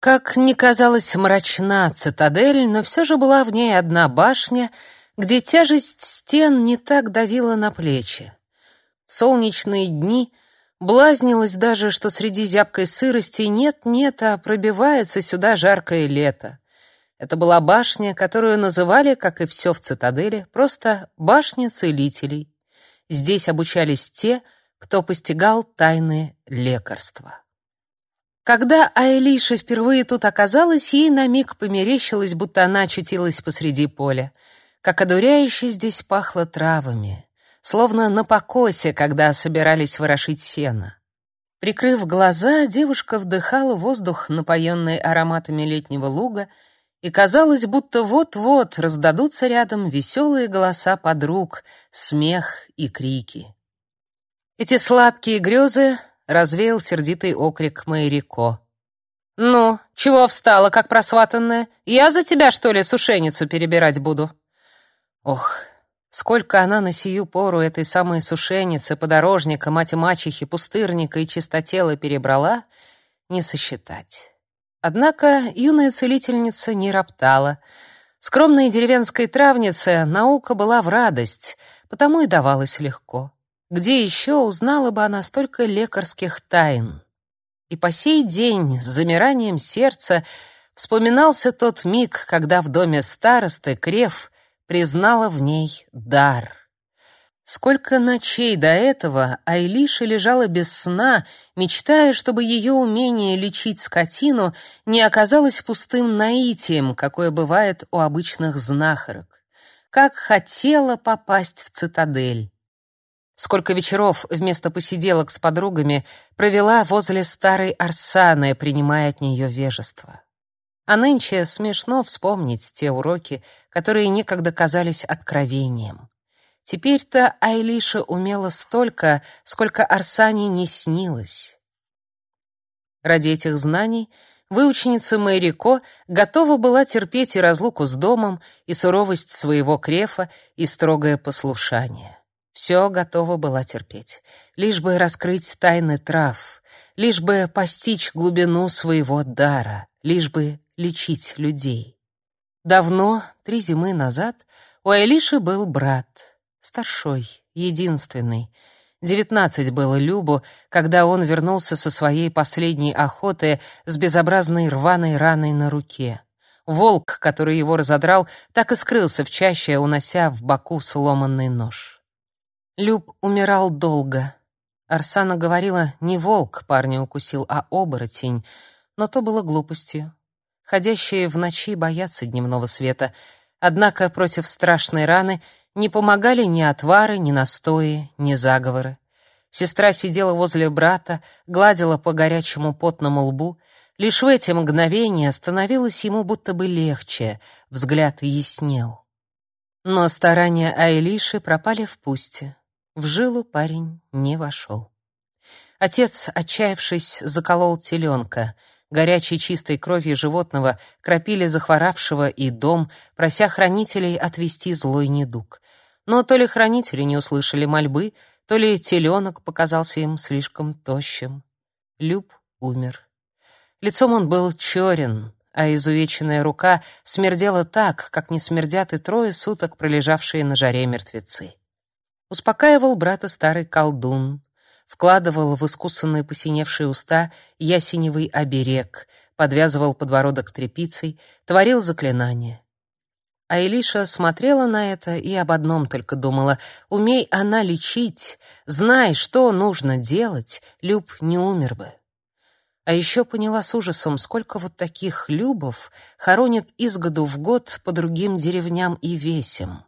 Как ни казалась мрачна цитадель, но все же была в ней одна башня, где тяжесть стен не так давила на плечи. В солнечные дни блазнилось даже, что среди зябкой сырости нет-нет, а пробивается сюда жаркое лето. Это была башня, которую называли, как и все в цитадели, просто башня целителей. Здесь обучались те, кто постигал тайны лекарства. Когда Айлиша впервые тут оказалась, ей на миг померещилось, будто она очутилась посреди поля. Как одуряюще здесь пахло травами, словно на покосе, когда собирались ворошить сено. Прикрыв глаза, девушка вдыхала воздух, напоенный ароматами летнего луга, и казалось, будто вот-вот раздадутся рядом веселые голоса подруг, смех и крики. Эти сладкие грезы развеял сердитый окрик Майрико. «Ну, чего встала, как просватанная? Я за тебя, что ли, сушеницу перебирать буду?» Ох, сколько она на сию пору этой самой сушеницы, подорожника, мать-мачехи, пустырника и чистотела перебрала, не сосчитать. Однако юная целительница не роптала. Скромной деревенской травнице наука была в радость, потому и давалась легко. Где еще узнала бы она столько лекарских тайн? И по сей день с замиранием сердца вспоминался тот миг, когда в доме старосты Крев признала в ней дар. Сколько ночей до этого Айлиша лежала без сна, мечтая, чтобы ее умение лечить скотину не оказалось пустым наитием, какое бывает у обычных знахарок. Как хотела попасть в цитадель. Сколько вечеров вместо посиделок с подругами провела возле старой Арсаны, принимая от нее вежество. А нынче смешно вспомнить те уроки, которые некогда казались откровением. Теперь-то Айлиша умела столько, сколько Арсане не снилось. Ради этих знаний выученица Мэрико готова была терпеть и разлуку с домом, и суровость своего крефа, и строгое послушание. Все готова была терпеть, лишь бы раскрыть тайны трав, лишь бы постичь глубину своего дара, лишь бы лечить людей. Давно, три зимы назад, у Элиши был брат, старшой, единственный. Девятнадцать было Любу, когда он вернулся со своей последней охоты с безобразной рваной раной на руке. Волк, который его разодрал, так и скрылся в чаще, унося в боку сломанный нож. Люб умирал долго. Арсана говорила, не волк парня укусил, а оборотень, но то было глупостью. Ходящие в ночи боятся дневного света, однако против страшной раны не помогали ни отвары, ни настои, ни заговоры. Сестра сидела возле брата, гладила по горячему потному лбу. Лишь в эти мгновения становилось ему будто бы легче, взгляд яснел. Но старания Айлиши пропали в пусте. В жилу парень не вошел. Отец, отчаявшись, заколол теленка. Горячей чистой кровью животного кропили захворавшего и дом, прося хранителей отвести злой недуг. Но то ли хранители не услышали мольбы, то ли теленок показался им слишком тощим. Люб умер. Лицом он был черен, а изувеченная рука смердела так, как не смердят и трое суток пролежавшие на жаре мертвецы. Успокаивал брата старый колдун, вкладывал в искусанные посиневшие уста ясеневый оберег, подвязывал подбородок тряпицей, творил заклинания. А Илиша смотрела на это и об одном только думала: умей она лечить, знай, что нужно делать, Люб не умер бы. А еще поняла с ужасом, сколько вот таких Любов хоронят из году в год по другим деревням и весям.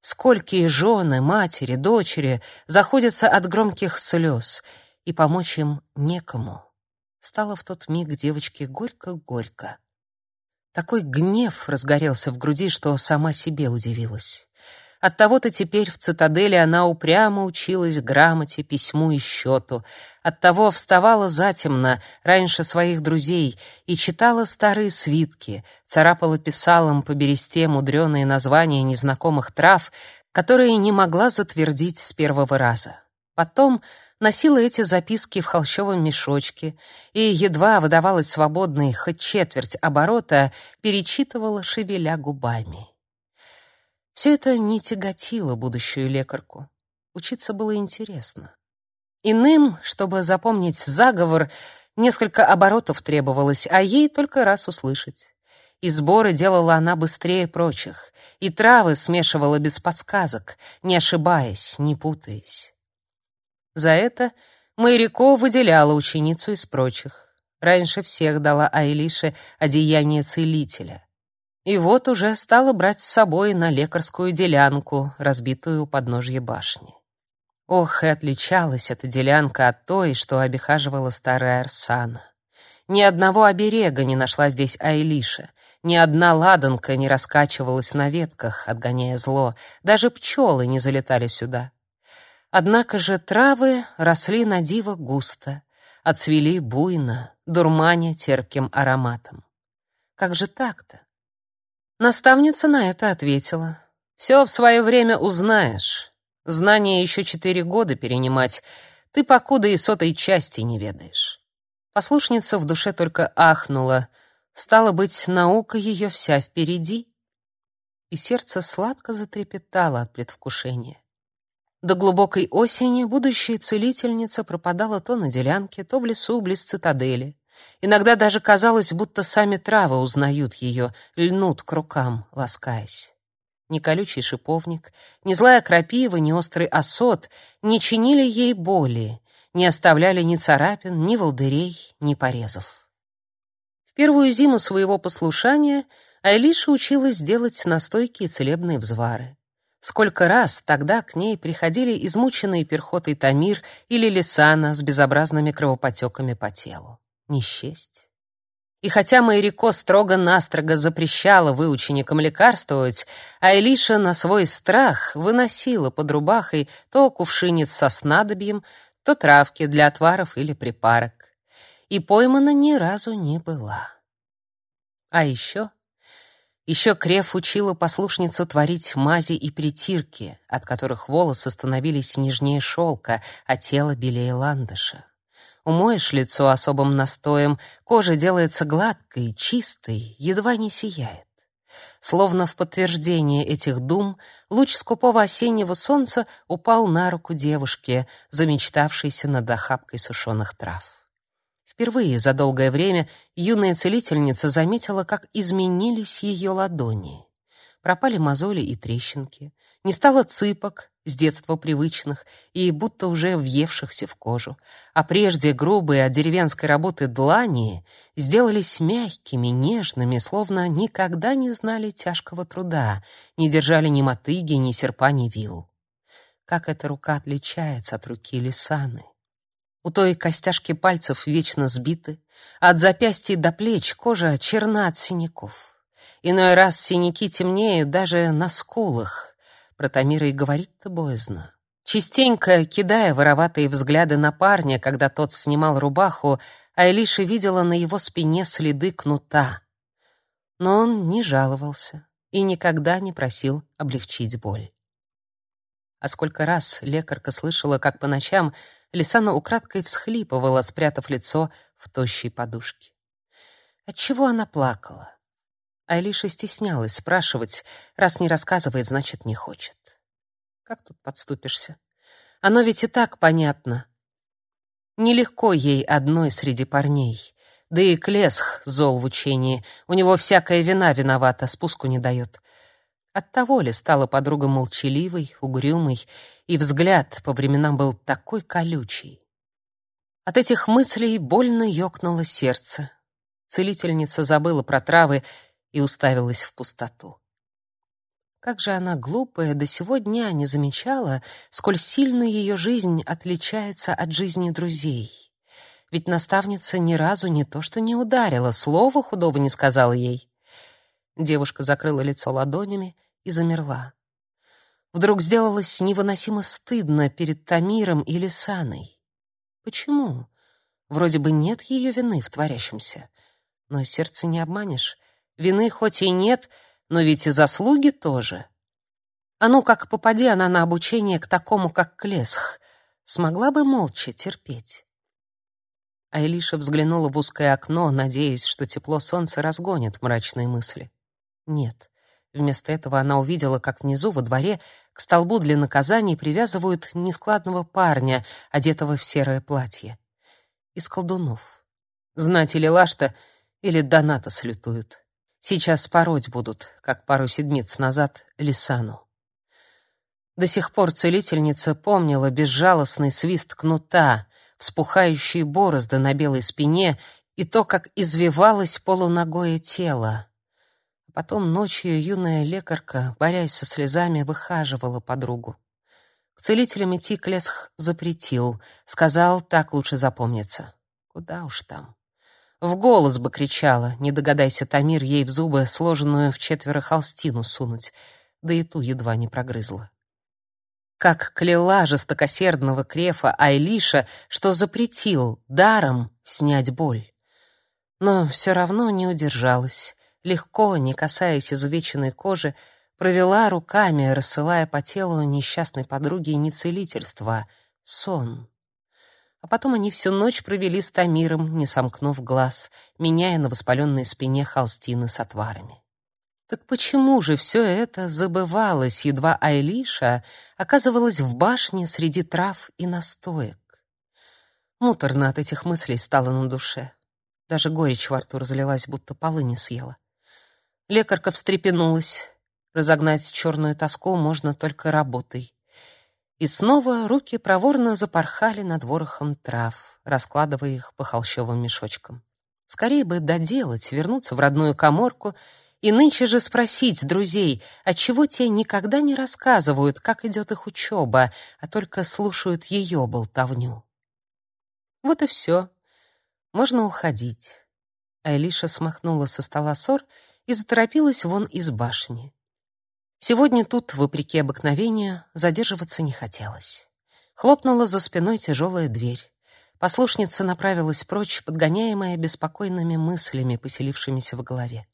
Сколькие жены, матери, дочери заходятся от громких слез, и помочь им некому. Стало в тот миг девочке горько-горько. Такой гнев разгорелся в груди, что сама себе удивилась. Оттого-то теперь в цитадели она упрямо училась грамоте, письму и счету. Оттого вставала затемно, раньше своих друзей, и читала старые свитки, царапала писалом по бересте мудреные названия незнакомых трав, которые не могла затвердить с первого раза. Потом носила эти записки в холщовом мешочке и, едва выдавалась свободной хоть четверть оборота, перечитывала, шевеля губами. Все это не тяготило будущую лекарку. Учиться было интересно. Иным, чтобы запомнить заговор, несколько оборотов требовалось, а ей только раз услышать. И сборы делала она быстрее прочих, и травы смешивала без подсказок, не ошибаясь, не путаясь. За это Майрико выделяла ученицу из прочих. Раньше всех дала Айлише одеяние целителя. И вот уже стала брать с собой на лекарскую делянку, разбитую у подножья башни. Ох, и отличалась эта делянка от той, что обихаживала старая Арсана. Ни одного оберега не нашла здесь Айлиша, ни одна ладанка не раскачивалась на ветках, отгоняя зло, даже пчелы не залетали сюда. Однако же травы росли на диво густо, отцвели буйно, дурманя терпким ароматом. Как же так-то? Наставница на это ответила. «Все в свое время узнаешь. Знания еще четыре года перенимать. Ты покуда и сотой части не ведаешь». Послушница в душе только ахнула. Стало быть, наука ее вся впереди. И сердце сладко затрепетало от предвкушения. До глубокой осени будущая целительница пропадала то на делянке, то в лесу близ цитадели. Иногда даже казалось, будто сами травы узнают ее, льнут к рукам, ласкаясь. Ни колючий шиповник, ни злая крапива, ни острый осот не чинили ей боли, не оставляли ни царапин, ни волдырей, ни порезов. В первую зиму своего послушания Айлиша училась делать настойки и целебные взвары. Сколько раз тогда к ней приходили измученные перхотой Тамир или Лисана с безобразными кровопотеками по телу. Не счесть. И хотя Майрико строго-настрого запрещала выученикам лекарствовать, а Элиша на свой страх выносила под рубахой то кувшинец со снадобьем, то травки для отваров или припарок. И поймана ни разу не была. А еще еще Креф учила послушницу творить мази и притирки, от которых волосы становились нежнее шелка, а тело белее ландыша. Умоешь лицо особым настоем, кожа делается гладкой, чистой, едва не сияет. Словно в подтверждение этих дум, луч скупого осеннего солнца упал на руку девушке, замечтавшейся над охапкой сушеных трав. Впервые за долгое время юная целительница заметила, как изменились ее ладони. Пропали мозоли и трещинки, не стало цыпок, с детства привычных и будто уже въевшихся в кожу, а прежде грубые от деревенской работы длани сделались мягкими, нежными, словно никогда не знали тяжкого труда, не держали ни мотыги, ни серпа, ни вил. Как эта рука отличается от руки Лисаны? У той костяшки пальцев вечно сбиты, от запястья до плеч кожа черна от синяков. Иной раз синяки темнеют даже на скулах. Про Тамира и говорить-то боязно. Частенько, кидая вороватые взгляды на парня, когда тот снимал рубаху, Айлиша видела на его спине следы кнута. Но он не жаловался и никогда не просил облегчить боль. А сколько раз лекарка слышала, как по ночам Лисана украдкой всхлипывала, спрятав лицо в тощей подушке. Отчего она плакала? Айлиша стеснялась спрашивать, раз не рассказывает, значит, не хочет. Как тут подступишься? Оно ведь и так понятно. Нелегко ей одной среди парней. Да и Клесх зол в учении. У него всякая вина виновата, спуску не дает. Оттого ли стала подруга молчаливой, угрюмой, и взгляд по временам был такой колючий. От этих мыслей больно ёкнуло сердце. Целительница забыла про травы и уставилась в пустоту. Как же она глупая до сего дня не замечала, сколь сильно ее жизнь отличается от жизни друзей. Ведь наставница ни разу не то что не ударила, слова худого не сказала ей. Девушка закрыла лицо ладонями и замерла. Вдруг сделалось невыносимо стыдно перед Тамиром или Саной. Почему? Вроде бы нет ее вины в творящемся. Но сердце не обманешь. Вины хоть и нет, но ведь и заслуги тоже. А ну как попади она на обучение к такому, как Клесх. смогла бы молча терпеть. Айлиша взглянула в узкое окно, надеясь, что тепло солнца разгонит мрачные мысли. Нет. Вместо этого она увидела, как внизу во дворе к столбу для наказаний привязывают нескладного парня, одетого в серое платье. Из колдунов. Знать или Лашта, или Доната слютуют. Сейчас пороть будут, как пару седмиц назад, Лисану. До сих пор целительница помнила безжалостный свист кнута, вспухающие борозды на белой спине и то, как извивалось полуногое тело. Потом ночью юная лекарка, борясь со слезами, выхаживала подругу. К целителям идти Клесх запретил, сказал, так лучше запомнится. Куда уж там. В голос бы кричала, не догадайся Тамир ей в зубы сложенную в четверо холстину сунуть, да и ту едва не прогрызла как кляла жестокосердного крефа Айлиша, что запретил даром снять боль. Но все равно не удержалась, легко, не касаясь изувеченной кожи, провела руками, рассылая по телу несчастной подруги не целительство, сон. А потом они всю ночь провели с Тамиром, не сомкнув глаз, меняя на воспаленной спине холстины с отварами. Так почему же все это забывалось, едва Айлиша оказывалась в башне среди трав и настоек? Муторно от этих мыслей стало на душе. Даже горечь во рту разлилась, будто полы не съела. Лекарка встрепенулась. Разогнать черную тоску можно только работой. И снова руки проворно запорхали над ворохом трав, раскладывая их по холщовым мешочкам. Скорее бы доделать, вернуться в родную каморку — и нынче же спросить друзей, отчего те никогда не рассказывают, как идет их учеба, а только слушают ее болтовню. Вот и все. Можно уходить. Айлиша смахнула со стола сор и заторопилась вон из башни. Сегодня тут, вопреки обыкновению, задерживаться не хотелось. Хлопнула за спиной тяжелая дверь. Послушница направилась прочь, подгоняемая беспокойными мыслями, поселившимися в голове.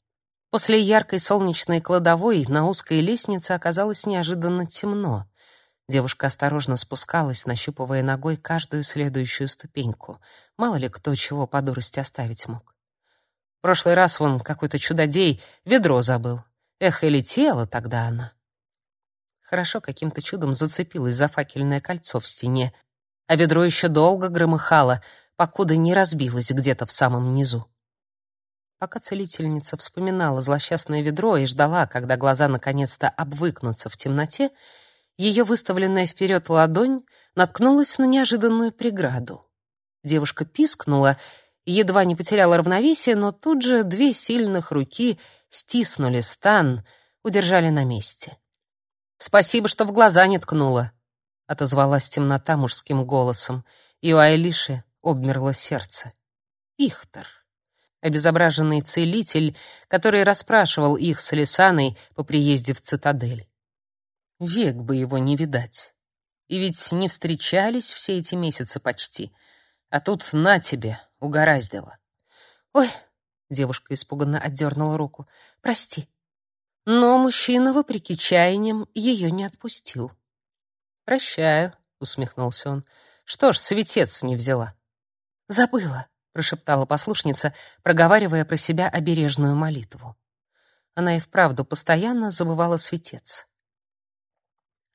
После яркой солнечной кладовой на узкой лестнице оказалось неожиданно темно. Девушка осторожно спускалась, нащупывая ногой каждую следующую ступеньку. Мало ли кто чего по дурости оставить мог. В прошлый раз вон какой-то чудодей ведро забыл. Эх, и летела тогда она. Хорошо каким-то чудом зацепилась за факельное кольцо в стене, а ведро еще долго громыхало, покуда не разбилось где-то в самом низу. Пока целительница вспоминала злосчастное ведро и ждала, когда глаза наконец-то обвыкнутся в темноте, ее выставленная вперед ладонь наткнулась на неожиданную преграду. Девушка пискнула едва не потеряла равновесие, но тут же две сильных руки стиснули стан, удержали на месте. «Спасибо, что в глаза не ткнула», — отозвалась темнота мужским голосом, и у Айлиши обмерло сердце. «Ихтер» обезображенный целитель, который расспрашивал их с Лисаной по приезде в цитадель. Век бы его не видать. И ведь не встречались все эти месяцы почти. А тут на тебе, угораздило. Ой, девушка испуганно отдернула руку. Прости. Но мужчина, вопреки чаяниям, ее не отпустил. Прощаю, усмехнулся он. Что ж, светец не взяла. Забыла прошептала послушница, проговаривая про себя обережную молитву. Она и вправду постоянно забывала светец.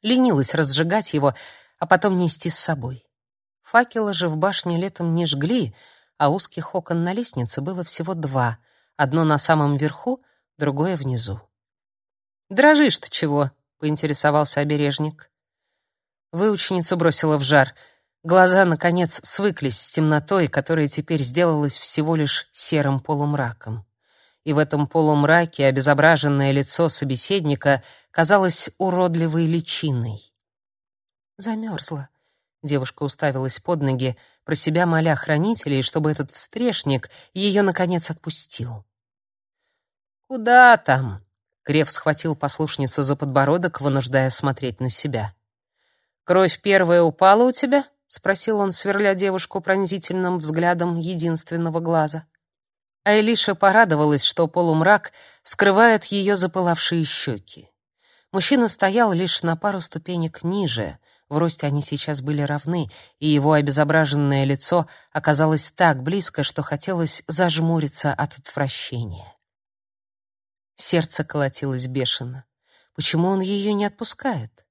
Ленилась разжигать его, а потом нести с собой. Факела же в башне летом не жгли, а узких окон на лестнице было всего два, одно на самом верху, другое внизу. «Дрожишь-то чего?» — поинтересовался обережник. Выученицу бросила в жар — Глаза, наконец, свыклись с темнотой, которая теперь сделалась всего лишь серым полумраком. И в этом полумраке обезображенное лицо собеседника казалось уродливой личиной. Замерзла. Девушка уставилась под ноги, про себя моля хранителей, чтобы этот встрешник ее, наконец, отпустил. «Куда там?» — Крев схватил послушницу за подбородок, вынуждая смотреть на себя. «Кровь первая упала у тебя?» спросил он, сверля девушку пронзительным взглядом единственного глаза. А Элиша порадовалась, что полумрак скрывает ее запылавшие щеки. Мужчина стоял лишь на пару ступенек ниже, В росте они сейчас были равны, и его обезображенное лицо оказалось так близко, что хотелось зажмуриться от отвращения. Сердце колотилось бешено. Почему он ее не отпускает?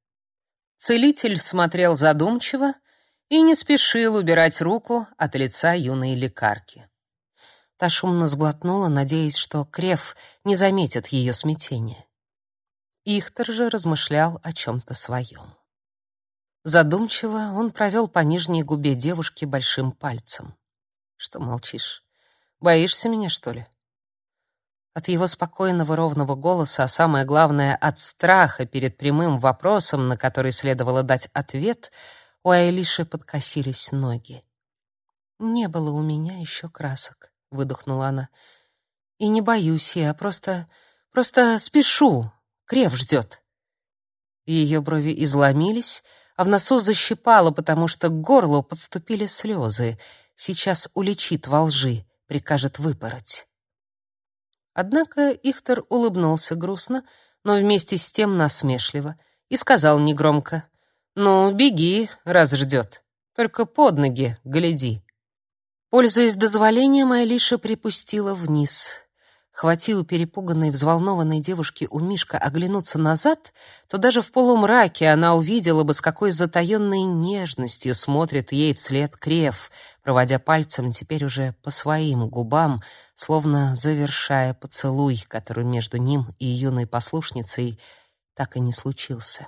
Целитель смотрел задумчиво и не спешил убирать руку от лица юной лекарки. Та шумно сглотнула, надеясь, что Креф не заметит ее смятения. Ихтер же размышлял о чем-то своем. Задумчиво он провел по нижней губе девушки большим пальцем. «Что молчишь? Боишься меня, что ли?» От его спокойного ровного голоса, а самое главное, от страха перед прямым вопросом, на который следовало дать ответ, у Айлиши подкосились ноги. «Не было у меня еще красок», — выдохнула она. «И не боюсь я, просто... просто спешу. Крев ждет». Ее брови изломились, а в носу защипало, потому что к горлу подступили слезы. Сейчас уличит во лжи, прикажет выпороть. Однако Ихтер улыбнулся грустно, но вместе с тем насмешливо, и сказал негромко, «Ну, беги, раз ждет. Только под ноги гляди». Пользуясь дозволением, Айлиша припустила вниз. Хвати у перепуганной, взволнованной девушки у Мишка оглянуться назад, то даже в полумраке она увидела бы, с какой затаённой нежностью смотрит ей вслед Крев, проводя пальцем теперь уже по своим губам, словно завершая поцелуй, который между ним и юной послушницей так и не случился.